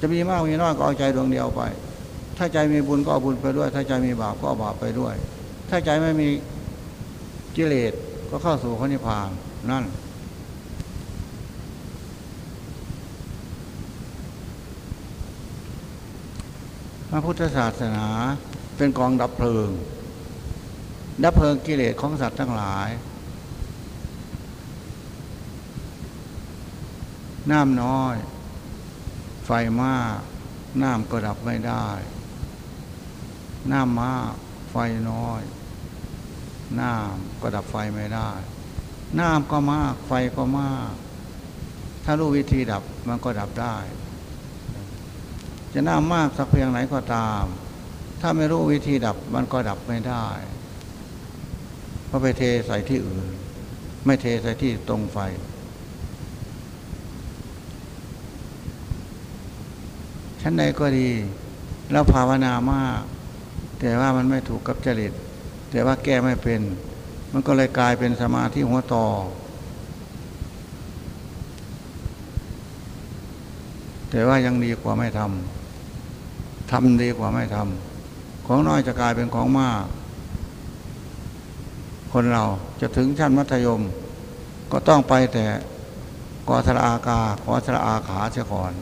Speaker 1: จะมีมากมีน้อยก็เอาใจดวงเดียวไป ถ้าใจมีบุญก็เอาบุญไปด้วย ถ้าใจมีบาปก็เอาบาปไปด้วย ถ้าใจไม่มี กิเลสก็เข้าสู่พระนิพพานนั่น พระพุทธศาสนาเป็นกองดับเพลิง ดับเพลิงกิเลสของสัตว์ทั้งหลาย น้ำน้อย ไฟมาก น้ำก็ดับไม่ได้ น้ำมาก ไฟน้อย น้ำก็ดับไฟไม่ได้ น้ำก็มากไฟก็มาก ถ้ารู้วิธีดับมันก็ดับได้ จะน้ำมากสักเพียงไหนก็ตาม ถ้าไม่รู้วิธีดับมันก็ดับไม่ได้เพราะไปเทใส่ที่อื่น ไม่เทใส่ที่ตรงไฟชั้นใดก็ดี แล้วภาวนามาก แต่ว่ามันไม่ถูกกับจริต แต่ว่าแก้ไม่เป็น มันก็เลยกลายเป็นสมาธิหัวต่อ แต่ว่ายังดีกว่าไม่ทำทำดีกว่าไม่ทำของน้อยจะกลายเป็นของมาก คนเราจะถึงชั้นมัธยม ก็ต้องไปแต่กอสระอากาขอสระอาขาเสียก่อน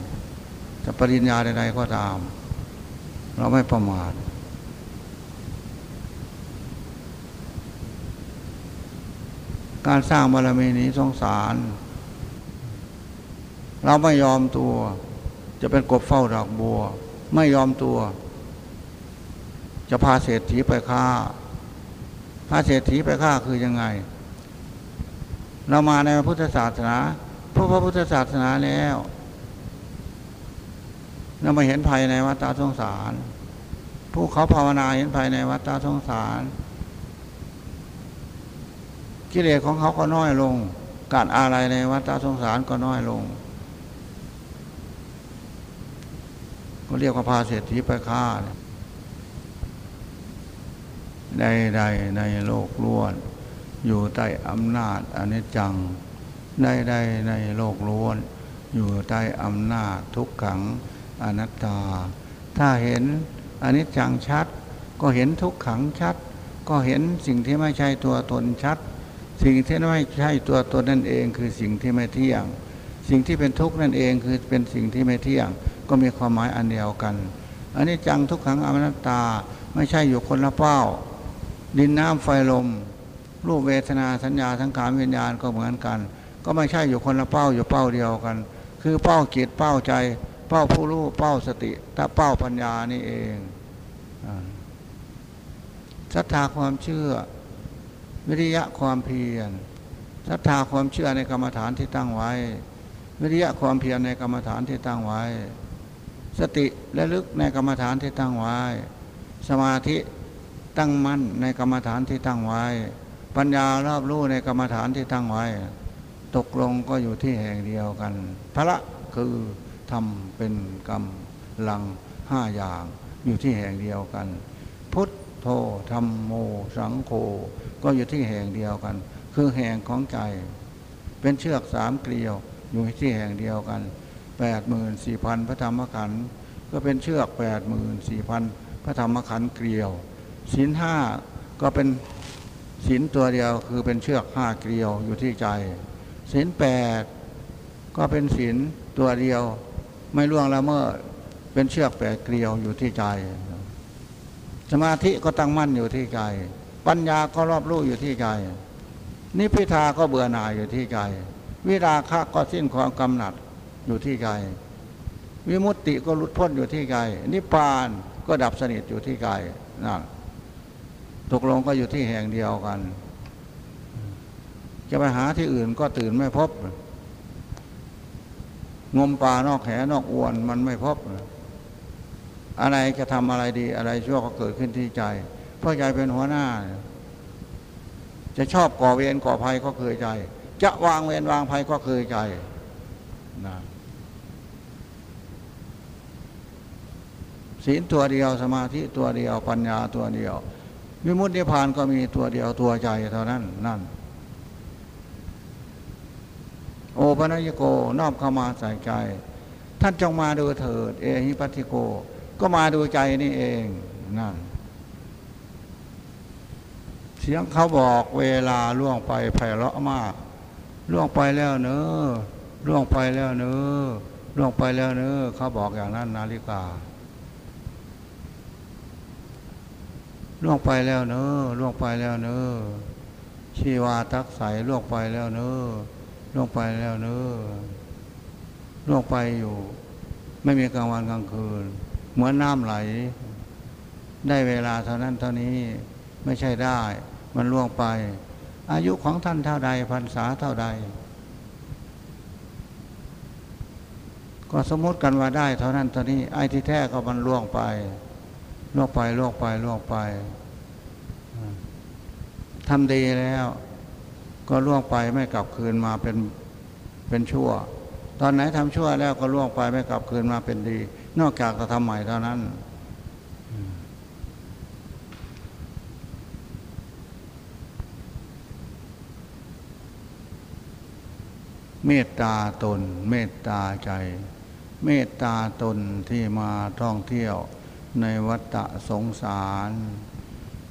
Speaker 1: จะปริญญาใดๆก็ตาม เราไม่ประมาท การสร้างบารมีนี้สงสาร เราไม่ยอมตัว จะเป็นกบเฝ้าดอกบัว ไม่ยอมตัว จะพาเศรษฐีไปฆ่า พาเศรษฐีไปฆ่าคือยังไง เรามาในพุทธศาสนาพระพระพุทธศาสนาแล้วเรามาเห็นภัยในวัฏสงสาร ผู้เขาภาวนาเห็นภัยในวัฏสงสาร กิเลสของเขาก็น้อยลง การอะไรในวัฏฏะสงสารก็น้อยลง ก็เรียกว่าพาเศรษฐีไปฆ่าใดๆในโลกล้วน อยู่ใต้อำนาจอนิจจังใดๆในโลกล้วน อยู่ใต้อำนาจทุกขังอนัตตา ถ้าเห็นอนิจจังชัด ก็เห็นทุกขังชัด ก็เห็นสิ่งที่ไม่ใช่ตัวตนชัด สิ่งที่ไม่ใช่ตัวตนนั่นเอง คือสิ่งที่ไม่เที่ยง สิ่งที่เป็นทุกข์นั่นเองคือเป็นสิ่งที่ไม่เที่ยง ก็มีความหมายอันเดียวกัน อันนี้จังทุกขังอมนัตตาไม่ใช่อยู่คนละเป้า ดินน้ำไฟลม รูปเวทนาสัญญาทั้งขามวิญญาณก็เหมือนกัน ก็ไม่ใช่อยู่คนละเป้าอยู่เป้าเดียวกัน คือเป้าจิตเป้าใจ เป้าผู้รู้เป้าสติถ้าเป้าปัญญานี่เองศรัทธาความเชื่อ วิริยะความเพียรศรัทธาความเชื่อในกรรมฐานที่ตั้งไว้ วิริยะความเพียรในกรรมฐานที่ตั้งไว้ สติและลึกในกรรมฐานที่ตั้งไว้ สมาธิตั้งมั่นในกรรมฐานที่ตั้งไว้ ปัญญารอบรู้ในกรรมฐานที่ตั้งไว้ ตกลงก็อยู่ที่แห่งเดียวกันพระคือทำเป็นกรรมลังห้าอย่างอยู่ที่แห่งเดียวกัน พุทโธธรรมโม สังโฆก็อยู่ที่แห่งเดียวกัน คือแห่งของใจ เป็นเชือกสามเกลียวอยู่ที่แห่งเดียวกันแปดหมื่นสี่พันพระธรรมขันธ์ก็เป็นเชือกแปดหมื่นสี่พันพระธรรมขันธ์เกลียวศีลห้าก็เป็นศีลตัวเดียวคือเป็นเชือกห้าเกลียวอยู่ที่ใจศีลแปดก็เป็นศีลตัวเดียว ไม่ล่วงละเมิดเป็นเชือกแปดเกลียวอยู่ที่ใจ สมาธิก็ตั้งมั่นอยู่ที่ใจปัญญาก็รอบรู้อยู่ที่ใจนิพิทาก็เบื่อหน่ายอยู่ที่ใจวิราคะก็สิ้นความกำหนัดอยู่ที่ใจวิมุตติก็หลุดพ้นอยู่ที่ใจนิพานก็ดับสนิทอยู่ที่ใจนั่นตกลงก็อยู่ที่แห่งเดียวกัน จะไปหาที่อื่นก็ตื่นไม่พบ งมปลานอกแหนอกอวนมันไม่พบ อะไรจะทำอะไรดี อะไรชั่วก็เกิดขึ้นที่ใจ เพราะใจเป็นหัวหน้า จะชอบก่อเวรก่อภัยก็เคยใจ จะวางเวรวางภัยก็เคยใจนะศีลตัวเดียวสมาธิตัวเดียวปัญญาตัวเดียววิมุตติพานก็มีตัวเดียวตัวใจเท่านั้นนั่น โอปัญญโกนอมเข้ามาใส่ใจ ท่านจงมาดูเถิด เอหิปัติโก ก็มาดูใจนี่เองนั่นเสียงเขาบอกเวลาล่วงไปไพเราะมาก ล่วงไปแล้วเนอล่วงไปแล้วเนอล่วงไปแล้วเนอเขาบอกอย่างนั้นนาฬิกาล่วงไปแล้วเนอล่วงไปแล้วเนอชีวาตักใสล่วงไปแล้วเนอล่วงไปแล้วเนอล่วงไปอยู่ ไม่มีกลางวันกลางคืน เหมือนน้ำไหล ได้เวลาเท่านั้นเท่านี้ไม่ใช่ได้ มันล่วงไป อายุของท่านเท่าใดพรรษาเท่าใด ก็สมมติกันว่าได้ เท่านั้นเท่านี้ไอ้ที่แท้ก็มันล่วงไปล่วงไปล่วงไปล่วงไปทำดีแล้ว ก็ล่วงไปไม่กลับคืนมาเป็นเป็นชั่ว ตอนไหนทำชั่วแล้วก็ล่วงไปไม่กลับคืนมาเป็นดี นอกจากจะทำใหม่เท่านั้น เมตตาตน เมตตาใจ เมตตาตนที่มาท่องเที่ยวในวัฏสงสาร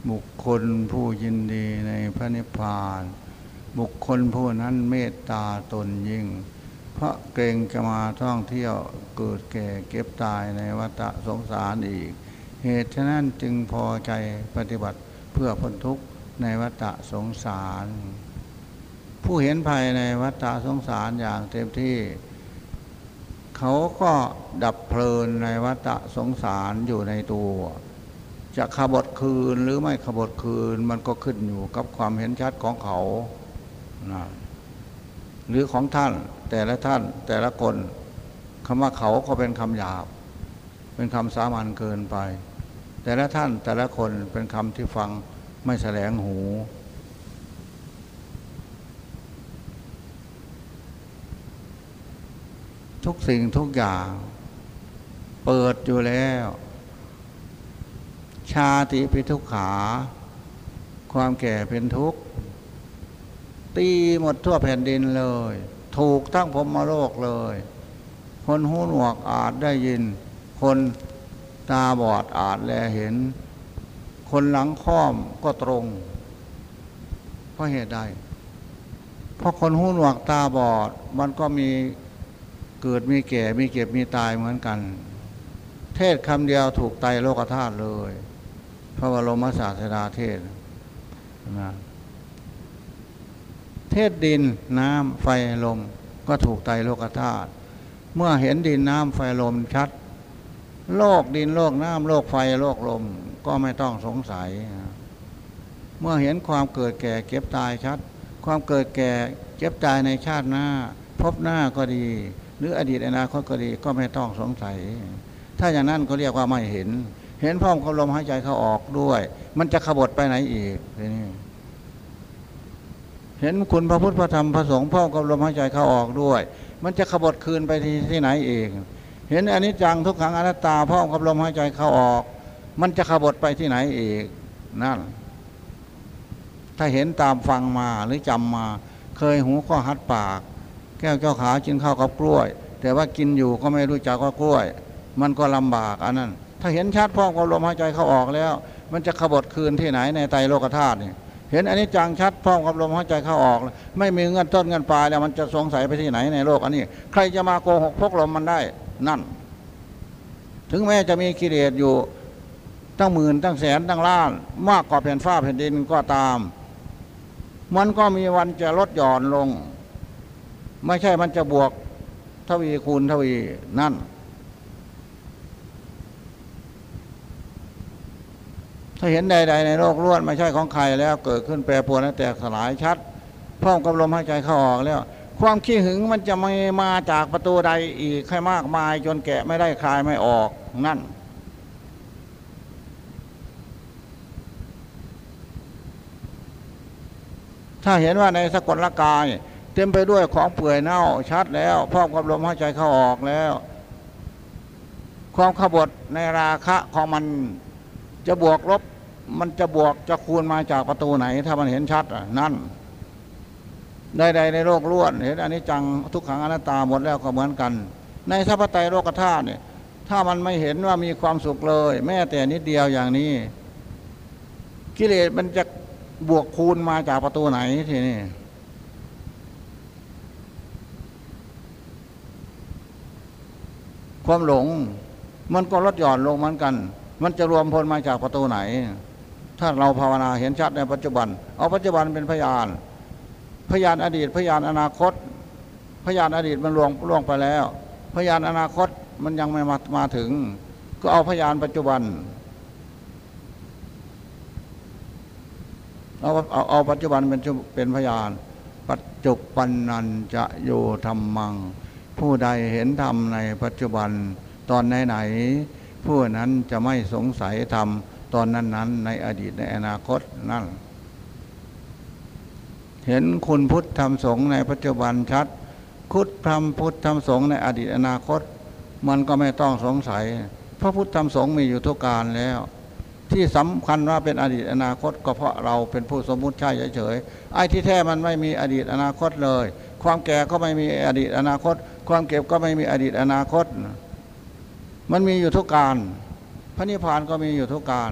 Speaker 1: บุคคลผู้ยินดีในพระนิพพาน บุคคลผู้นั้นเมตตาตนยิ่ง เพราะเกรงจะมาท่องเที่ยวเกิดแก่เก็บตายในวัฏสงสารอีก เหตุฉะนั้นจึงพอใจปฏิบัติเพื่อพ้นทุกข์ในวัฏสงสาร ผู้เห็นภัยในวัฏสงสารอย่างเต็มที่ เขาก็ดับเพลินในวัฏสงสารอยู่ในตัว จะขบฏคืนหรือไม่ขบฏคืนมันก็ขึ้นอยู่กับความเห็นชัดของเขานะ หรือของท่าน แต่ละท่านแต่ละคนคำว่าเขาก็เป็นคำหยาบ เป็นคำสามัญเกินไป แต่ละท่านแต่ละคนเป็นคำที่ฟังไม่แสลงหู ทุกสิ่งทุกอย่าง เปิดอยู่แล้ว ชาติเป็นทุกขา ความแก่เป็นทุกข์ ตีหมดทั่วแผ่นดินเลย ถูกทั้งพมโลกเลย คนหูหนวกอาจได้ยิน คนตาบอดอาจแลเห็น คนหลังค่อมก็ตรง เพราะเหตุใด เพราะคนหูหนวกตาบอดมันก็มีเกิดมีแก่มีเก็บมีตายเหมือนกัน เทศคำเดียวถูกไตโลกธาตุเลย พระบรมศาสดาเทศนะ เทศดินน้ำไฟลมก็ถูกไตโลกธาตุเมื่อเห็นดินน้ำไฟลมชัด โลกดินโลกน้ำโลกไฟโลกลมก็ไม่ต้องสงสัย เมื่อเห็นความเกิดแก่เก็บตายชัด ความเกิดแก่เก็บตายในชาติหน้า พบหน้าก็ดี หรืออดีตอนาคตก็ดีก็ไม่ต้องสงสัย ถ้าอย่างนั้นเขาเรียกว่าไม่เห็น เห็นพร้อมกับลมหายใจเขาออกด้วย มันจะขบฏไปไหนอีกทีนี้ เห็นคุณพระพุทธพระธรรมพระสงฆ์พร้อกับลมหายใจเข้าออกด้วย มันจะขบฏคืนไปที่ที่ไหนเองเห็นอนิจจังทุกขังอนัตตาพร้อกับลมหายใจเข้าออก มันจะขบฏไปที่ไหนเอีกนั่นถ้าเห็นตามฟังมาหรือจำมา เคยหูก็หัดปาก แก้วเจ้าขากินข้าวกับกล้วย แต่ว่ากินอยู่ก็ไม่รู้จักว่ากล้วย มันก็ลำบากอันนั้น ถ้าเห็นชัดพร้อกับลมหายใจเข้าออกแล้ว มันจะขบฏคืนที่ไหนในไตโลกธาตุนี่ เห็นอันนี้จังชัดพร้อมกับลมหายใจเข้าออก ไม่มีเงินต้นเงินปลายแล้วมันจะสงสัยไปที่ไหนในโลกอันนี้ ใครจะมาโกหกพกลมมันได้นั่น ถึงแม้จะมีกิเลสอยู่ตั้งหมื่นตั้งแสนตั้งล้าน มากกว่าแผ่นฟ้าแผ่นดินก็ตาม มันก็มีวันจะลดหย่อนลง ไม่ใช่มันจะบวกทวีคูณทวีนั่น ถ้าเห็นใด ๆ ในโลกล้วนไม่ใช่ของใครแล้วเกิดขึ้นแปรปรวนและแตกสลายชัดพร้อมกับลมหายใจเข้าออกแล้ว ความขี้หึงมันจะไม่มาจากประตูใดอีกให้มากมาย จนแกะไม่ได้คลายไม่ออกนั่น ถ้าเห็นว่าในสกลกาย เต็มไปด้วยของเปื่อยเน่าชัดแล้วพร้อมกับลมหายใจเข้าออกแล้ว ความขบฏในราคะของมัน จะบวกลบ มันจะบวกจะคูณมาจากประตูไหน ถ้ามันเห็นชัดนั่นใดๆในโลกล้วนเห็นอันนี้จังทุกขังอนัตตาหมดแล้วก็เหมือนกัน ในสัพพไตโลกธาตุเนี่ยถ้ามันไม่เห็นว่ามีความสุขเลย แม้แต่นิดเดียวอย่างนี้ กิเลสมันจะบวกคูณมาจากประตูไหนทีนี้ความหลง มันก็ลดหย่อนลงเหมือนกัน มันจะรวมพลมาจากประตูไหน ถ้าเราภาวนาเห็นชัดในปัจจุบัน เอาปัจจุบันเป็นพยาน พยานอดีต พยานอนาคต พยานอดีตมันล่วงล่วงไปแล้ว พยานอนาคตมันยังไม่มามาถึง ก็เอาพยานปัจจุบันเอาเอาเอาปัจจุบันเป็นเป็นพยาน ปัจจุบันนันจะโยธรรมัง ผู้ใดเห็นธรรมในปัจจุบันตอนไหนไหน ผู้นั้นจะไม่สงสัยธรรมตอนนั้นนั้นในอดีตในอนาคตนั่น เห็นคุณพุทธธรรมสงในปัจจุบันชัด คุดธรรมพุทธธรรมสงในอดีตอนาคต มันก็ไม่ต้องสงสัย พระพุทธธรรมสงมีอยู่ทุกการแล้ว ที่สำคัญว่าเป็นอดีตอนาคต ก็เพราะเราเป็นผู้สมมุติใช่เฉยๆไอ้ที่แท้มันไม่มีอดีตอนาคตเลย ความแก่ก็ไม่มีอดีตอนาคต ความเก็บก็ไม่มีอดีตอนาคต มันมีอยู่ทุกการ พระนิพพานก็มีอยู่ทุกการ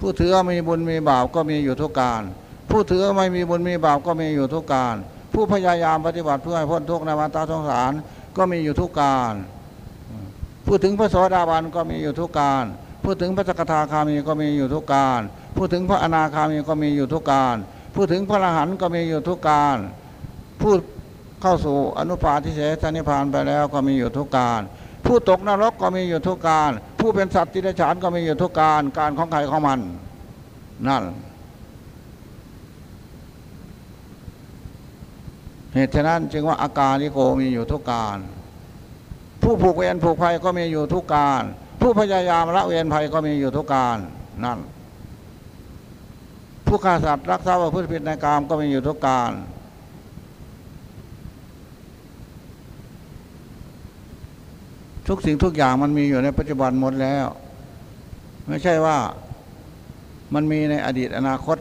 Speaker 1: ผู้ถือมีบุญมีบาปก็มีอยู่ทุกการ ผู้ถือไม่มีบุญมีบาปก็มีอยู่ทุกการ ผู้พยายามปฏิบัติเพื่อให้พ้นทุกข์ในวัฏสงสารก็มีอยู่ทุกการ พูดถึงพระโสดาบันก็มีอยู่ทุกการ พูดถึงพระสกทาคามีก็มีอยู่ทุกการ พูดถึงพระอนาคามีก็มีอยู่ทุกการ พูดถึงพระอรหันต์ก็มีอยู่ทุกการ พูดเข้าสู่อนุปาทิเสสนิพานไปแล้วก็มีอยู่ทุกการ ผู้ตกนรกก็มีอยู่ทุกการ ผู้เป็นสัตว์ติรฉานก็มีอยู่ทุกการ การของใครของมัน นั่น เหตุฉะนั้นจึงว่าอาการลิโกมีอยู่ทุกการ ผู้ผูกเวรผูกภัยก็มีอยู่ทุกการ ผู้พยายามละเวรภัยก็มีอยู่ทุกการ นั่น ผู้ฆ่าสัตว์รักทรัพย์ประพฤติผิดในกามก็มีอยู่ทุกการ ทุกสิ่งทุกอย่างมันมีอยู่ในปัจจุบันหมดแล้ว ไม่ใช่ว่ามันมีในอดีตอนาคต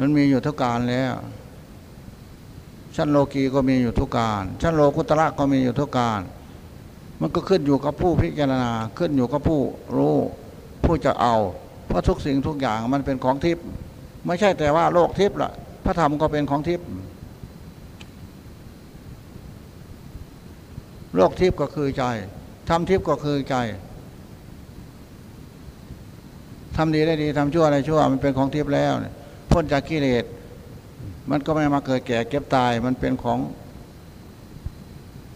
Speaker 1: มันมีอยู่ทุกการแล้ว ชั้นโลกีก็มีอยู่ทุกการ ชั้นโลกุตระก็มีอยู่ทุกการ มันก็ขึ้นอยู่กับผู้พิจารณาขึ้นอยู่กับผู้รู้ ผู้จะเอา เพราะทุกสิ่งทุกอย่างมันเป็นของทิพย์ไม่ใช่แต่ว่าโลกทิพย์ละพระธรรมก็เป็นของทิพย์ โลกทิพย์ก็คือใจธรรมทิพย์ก็คือใจทำดีได้ดีทำชั่วอะไรชั่ว มันเป็นของทิพย์แล้วพ้นจากกิเลสมันก็ไม่มาเกิดแก่เก็บตาย มันเป็นของ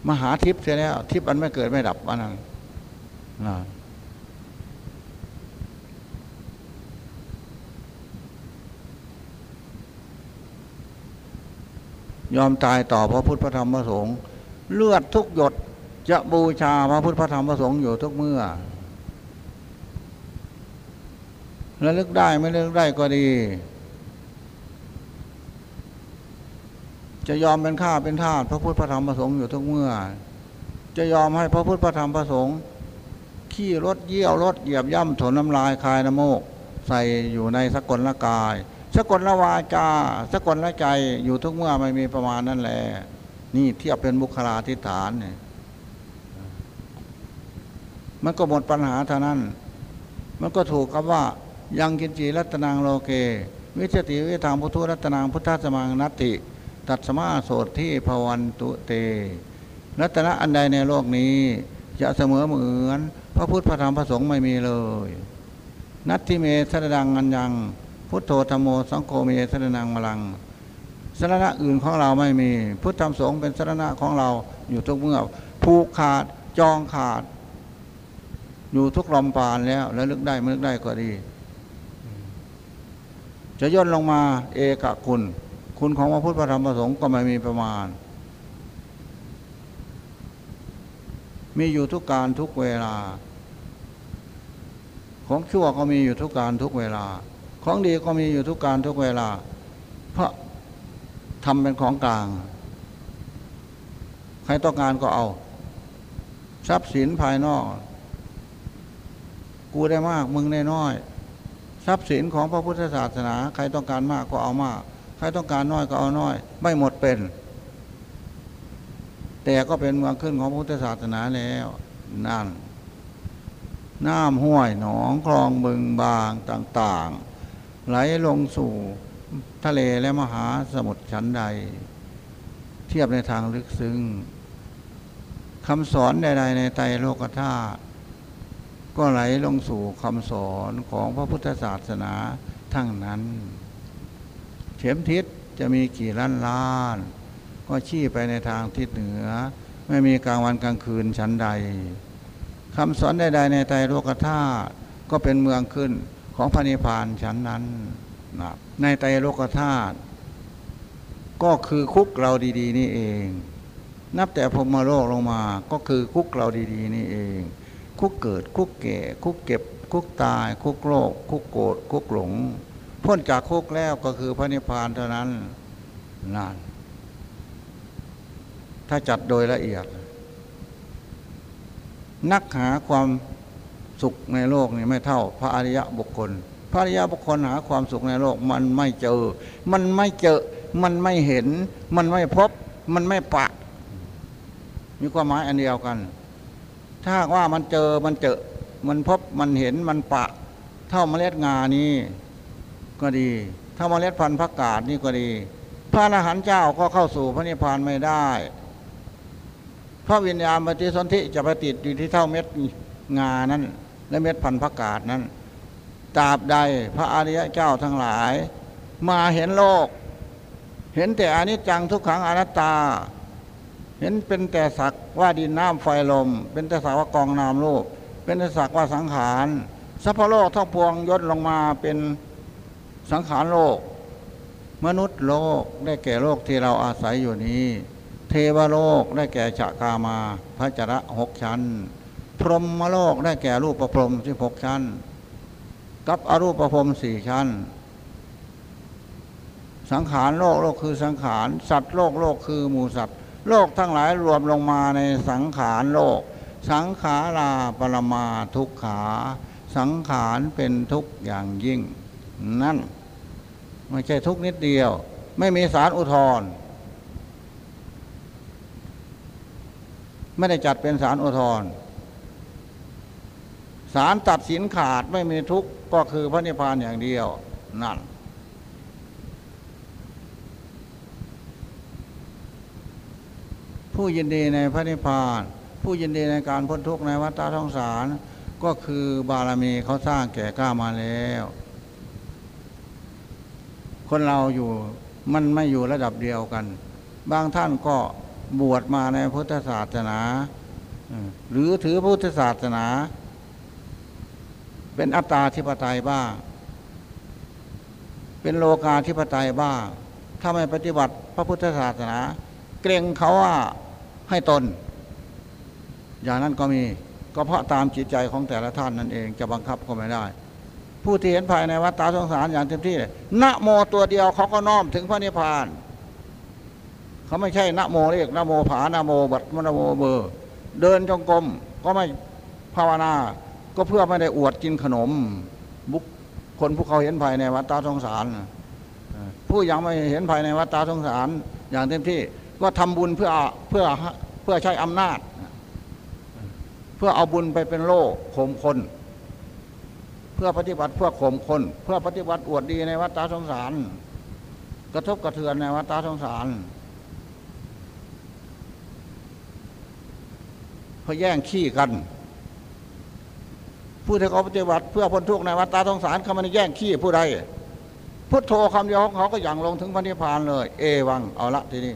Speaker 1: มหาทิพย์เสียแล้ว ทิพย์อันไม่เกิดไม่ดับอันนั้นนะยอมตายต่อพระพุทธพระธรรมพระสงฆ์เลือดทุกหยด จะบูชาพระพุทธพระธรรมพระสงฆ์อยู่ทุกเมื่อแล้วลึกได้ไม่ลึกได้ก็ดี จะยอมเป็นข้าเป็นทาสพระพุทธพระธรรมพระสงฆ์อยู่ทุกเมื่อ จะยอมให้พระพุทธพระธรรมพระสงฆ์ขี้รถเยี่ยวรถเหยียบย่ำถนน้ำลายคายน้ำโมก ใส่อยู่ในสกลละกาย สกลละวาจา สกลละใจอยู่ทุกเมื่อไม่มีประมาณนั่นแหละนี่เทียบเป็นบุคลาธิฐานเนี่ย มันก็หมดปัญหาเท่านั้น มันก็ถูกกับว่ายังกินจีรัตนางโลเก วิชติวิธางพุทธรัตนางพุทธสมังนัตติ ตัดสมาโสดที่ภวันตุเต รัตนะอันใดในโลกนี้ จะเสมอเหมือนพระพุทธพระธรรมพระสงฆ์ไม่มีเลย นัตทิเมสรดังอันยัง พุทโธธรรมโมสังโฆเมสรนังมลังสรณะอื่นของเราไม่มี พุทธธรรมสงฆ์เป็นสรณะของเราอยู่ทุกเมื่อผูกขาดจองขาด อยู่ทุกลมปานแล้ว แล้วลึกได้เมื่อได้ก็ดี จะย่นลงมาเอกคุณ คุณของพระพุทธธรรมประสงค์ก็ไม่มีประมาณ มีอยู่ทุกการทุกเวลา ของชั่วก็มีอยู่ทุกการทุกเวลา ของดีก็มีอยู่ทุกการทุกเวลา เพราะทำเป็นของกลาง ใครต้องการก็เอา ทรัพย์สินภายนอก กูได้มากมึงได้น้อย ทรัพย์สินของพระพุทธศาสนา ใครต้องการมากก็เอามาก ใครต้องการน้อยก็เอาน้อย ไม่หมดเป็น แต่ก็เป็นเมืองขึ้นของพุทธศาสนาแล้วนั่นน้ำห้วยหนองคลองบึงบางต่าง ๆ ไหลลงสู่ทะเลและมหาสมุทรชั้นใด เทียบในทางลึกซึ้งคำสอนใด ๆ ในไตรโลกธาตุ ก็ไหลลงสู่คำสอนของพระพุทธศาสนาทั้งนั้น เข็มทิศจะมีกี่ล้านล้าน ก็ชี้ไปในทางทิศเหนือ ไม่มีกลางวันกลางคืนชั้นใดคำสอนใดๆในไตรโลกธาตุก็เป็นเมืองขึ้นของพระนิพพานชั้นนั้นนะในไตรโลกธาตุก็คือคุกเราดี ๆ นี่เอง นับแต่พรมโลกลงมาก็คือคุกเราดี ๆ นี่เอง คุกเกิด คุกแก่ คุกเก็บ คุกตาย คุกโลก คุกโกรธคุกหลง พ้นจากคุกแล้วก็คือพระนิพพานเท่านั้นนานถ้าจัดโดยละเอียด นักหาความสุขในโลกนี่ไม่เท่า พระอริยะบุคคล พระอริยะบุคคลหาความสุขในโลก มันไม่เจอ มันไม่เจอ มันไม่เห็น มันไม่พบ มันไม่ปะ มีความหมายอันเดียวกัน ถ้าว่ามันเจอมันเจอ มันพบมันเห็นมันปะ เท่าเมล็ดงานี้ก็ดี ถ้าเมล็ดพันธุ์ผักกาดนี่ก็ดี พระอรหันต์เจ้าก็เข้าสู่พระนิพพานไม่ได้พระวิญญาณปฏิสนธิจะไปติดอยู่ที่เท่าเม็ดงานั้น และเม็ดพันธุ์ผักกาดนั้นตราบใดพระอริยะเจ้าทั้งหลาย มาเห็นโลก เห็นแต่อนิจจังทุกขังอนัตตา เห็นเป็นแต่สัก ว่าดินน้ำไฟลม เป็นแต่สักว่ากองนามโลกเป็นแต่สักว่าสังขารสัพพโลกทั้งพวงยศลงมาเป็นสังขารโลก มนุษย์โลกได้แก่โลกที่เราอาศัยอยู่นี้ เทวโลกได้แก่ฉากามาพระจระหกชั้น พรหมโลกได้แก่รูปประพรหมที่หกชั้น กับอรูปประพรหมสี่ชั้น สังขารโลกโลกคือสังขาร สัตว์โลกโลกคือหมูสัตว์ โลกทั้งหลายรวมลงมาในสังขารโลก สังขาราปรมาทุกขา สังขารเป็นทุกอย่างยิ่ง นั่น ไม่ใช่ทุกนิดเดียว ไม่มีสารอุทธรไม่ได้จัดเป็นสารอุทธรสารตัดสินขาดไม่มีทุกข์ก็คือพระนิพพานอย่างเดียว นั่น ผู้ยินดีในพระนิพพาน ผู้ยินดีในการพ้นทุกข์ในวัฏฏะสงสาร ก็คือบารมีเขาสร้างแก่กล้ามาแล้ว คนเราอยู่มันไม่อยู่ระดับเดียวกัน บางท่านก็บวชมาในพุทธศาสนา หรือถือพุทธศาสนา เป็นอัตตาธิปไตยบ้าง เป็นโลกาธิปไตยบ้าง ถ้าไม่ปฏิบัติพระพุทธศาสนา เกรงเขาว่า ให้ตน อย่างนั้นก็มีก็เพราะตามจิตใจของแต่ละท่านนั่นเองจะบังคับก็ไม่ได้ ผู้ที่เห็นภายในวัฏฏะสงสารอย่างเต็มที่นะโมตัวเดียวเขาก็น้อมถึงพระนิพพานเขาไม่ใช่นะโมเรียกนะโมผานะโมบัตมนะโมเบอร์เดินจงกรมก็ไม่ภาวนา ก็เพื่อไม่ได้อวดกินขนม บุคคนผู้เขาเห็นภายในวัฏฏะสงสารผู้ยังไม่เห็นภายในวัฏฏะสงสารอย่างเต็มที่ ก็ทำบุญเพื่อเพื่อเพื่อใช้อำนาจ เพื่อเอาบุญไปเป็นโล่ข่มคน เพื่อปฏิบัติเพื่อข่มคน เพื่อปฏิบัติอวดดีในวัฏฏะสงสาร กระทบกระเทือนในวัฏฏะสงสารเพื่อแย่งขี้กันผู้ที่เขาปฏิบัติเพื่อพ้นทุกข์ในวัฏฏะสงสารเขาไม่ได้แย่งขี้ผู้ใดพุทโธคำเดียวของเขาก็อย่างลงถึงพระนิพพานเลย เอวังเอาละทีนี้